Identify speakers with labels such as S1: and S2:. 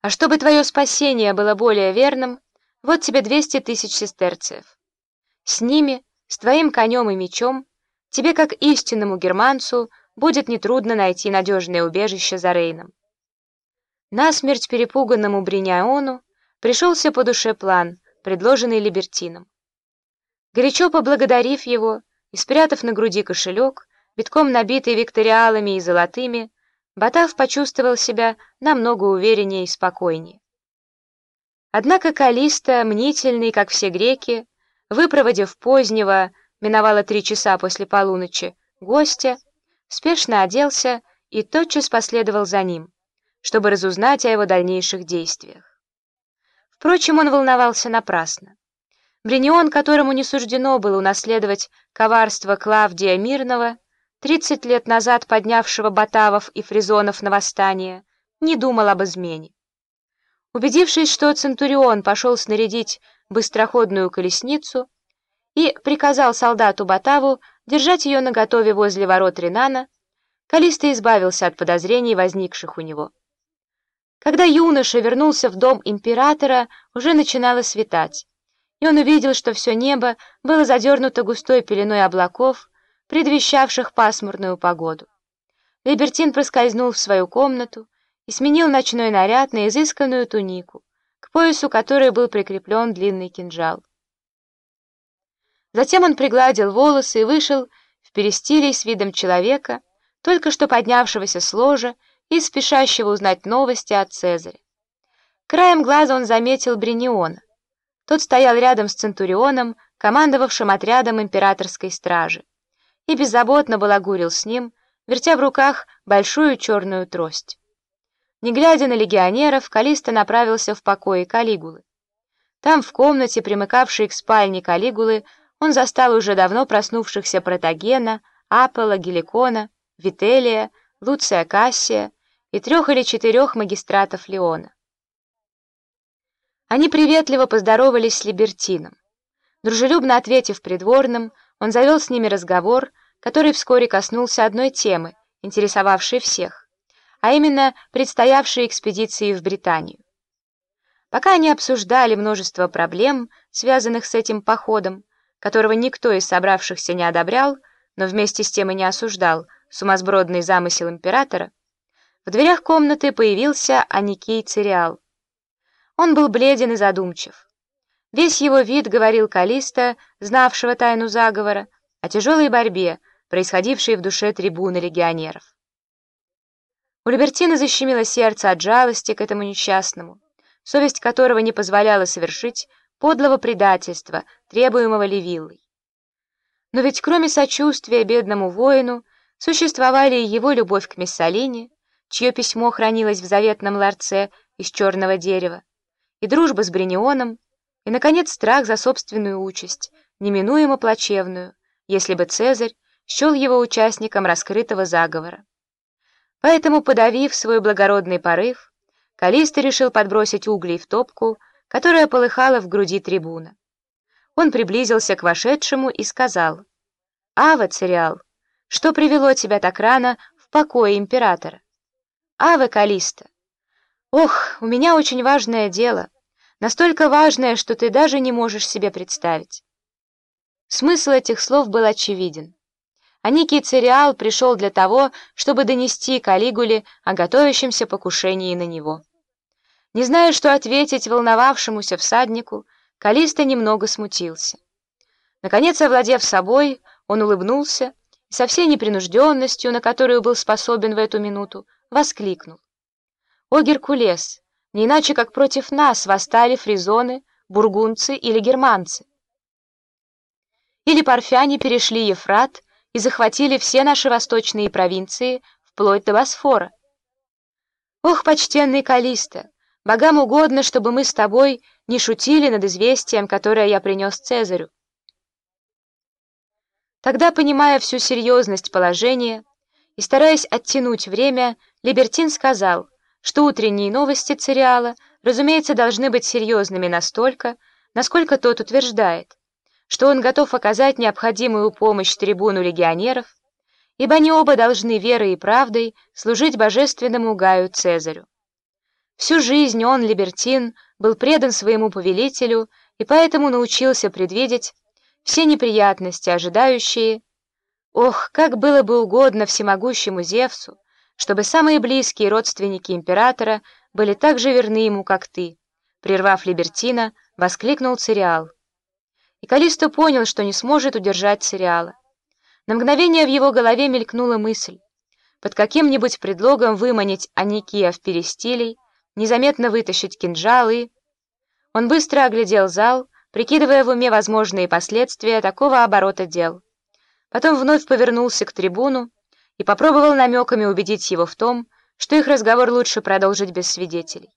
S1: А чтобы твое спасение было более верным, вот тебе двести тысяч сестерцев. С ними, с твоим конем и мечом, тебе, как истинному германцу, будет нетрудно найти надежное убежище за Рейном. Насмерть перепуганному Бриняону пришелся по душе план, предложенный Либертином. Горячо поблагодарив его и спрятав на груди кошелек, битком набитый викториалами и золотыми, Батав почувствовал себя намного увереннее и спокойнее. Однако Калиста, мнительный, как все греки, выпроводив позднего, миновало три часа после полуночи, гостя, спешно оделся и тотчас последовал за ним, чтобы разузнать о его дальнейших действиях. Впрочем, он волновался напрасно. Бринион, которому не суждено было унаследовать коварство Клавдия Мирного, тридцать лет назад поднявшего Батавов и Фризонов на восстание, не думал об измене. Убедившись, что Центурион пошел снарядить быстроходную колесницу и приказал солдату Батаву держать ее наготове возле ворот Ринана, Калиста избавился от подозрений, возникших у него. Когда юноша вернулся в дом императора, уже начинало светать, и он увидел, что все небо было задернуто густой пеленой облаков, предвещавших пасмурную погоду. Либертин проскользнул в свою комнату и сменил ночной наряд на изысканную тунику, к поясу которой был прикреплен длинный кинжал. Затем он пригладил волосы и вышел в перестилей с видом человека, только что поднявшегося с ложа и спешащего узнать новости от Цезаря. Краем глаза он заметил Бриниона. Тот стоял рядом с Центурионом, командовавшим отрядом императорской стражи и беззаботно балагурил с ним, вертя в руках большую черную трость. Не глядя на легионеров, Калиста направился в покои Калигулы. Там, в комнате, примыкавшей к спальне Калигулы, он застал уже давно проснувшихся Протагена, Апола, Геликона, Вителия, Луция Кассия и трех или четырех магистратов Леона. Они приветливо поздоровались с Либертином. Дружелюбно ответив придворным, он завел с ними разговор, который вскоре коснулся одной темы, интересовавшей всех, а именно предстоявшей экспедиции в Британию. Пока они обсуждали множество проблем, связанных с этим походом, которого никто из собравшихся не одобрял, но вместе с тем и не осуждал сумасбродный замысел императора, в дверях комнаты появился Аникей Цириал. Он был бледен и задумчив. Весь его вид говорил Калиста, знавшего тайну заговора, о тяжелой борьбе, происходившей в душе трибуны легионеров. У Либертина защемило сердце от жалости к этому несчастному, совесть которого не позволяла совершить подлого предательства, требуемого Левиллой. Но ведь кроме сочувствия бедному воину существовали и его любовь к Мессалине, чье письмо хранилось в заветном ларце из черного дерева, и дружба с Бринионом, и, наконец, страх за собственную участь, неминуемо плачевную, если бы Цезарь счел его участником раскрытого заговора. Поэтому, подавив свой благородный порыв, Каллист решил подбросить углей в топку, которая полыхала в груди трибуна. Он приблизился к вошедшему и сказал, «Аве, Цериал, что привело тебя так рано в покои императора?» «Аве, Каллист, ох, у меня очень важное дело» настолько важное, что ты даже не можешь себе представить. Смысл этих слов был очевиден. Аникий Цериал пришел для того, чтобы донести Калигуле о готовящемся покушении на него. Не зная, что ответить волновавшемуся всаднику, Калиста немного смутился. Наконец, овладев собой, он улыбнулся и со всей непринужденностью, на которую был способен в эту минуту, воскликнул. «О, Геркулес! Не иначе, как против нас восстали фризоны, бургунцы или германцы. Или парфяне перешли Ефрат и захватили все наши восточные провинции, вплоть до Босфора. Ох, почтенный Калиста, богам угодно, чтобы мы с тобой не шутили над известием, которое я принес Цезарю. Тогда, понимая всю серьезность положения и стараясь оттянуть время, Либертин сказал — что утренние новости Цириала, разумеется, должны быть серьезными настолько, насколько тот утверждает, что он готов оказать необходимую помощь трибуну легионеров, ибо они оба должны верой и правдой служить божественному Гаю Цезарю. Всю жизнь он, Либертин, был предан своему повелителю и поэтому научился предвидеть все неприятности, ожидающие. Ох, как было бы угодно всемогущему Зевсу, чтобы самые близкие родственники императора были так же верны ему, как ты. Прервав Либертина, воскликнул Цириал. И Калисто понял, что не сможет удержать Цириала. На мгновение в его голове мелькнула мысль под каким-нибудь предлогом выманить Аникия в перестилей, незаметно вытащить кинжалы. Он быстро оглядел зал, прикидывая в уме возможные последствия такого оборота дел. Потом вновь повернулся к трибуну и попробовал намеками убедить его в том, что их разговор лучше продолжить без свидетелей.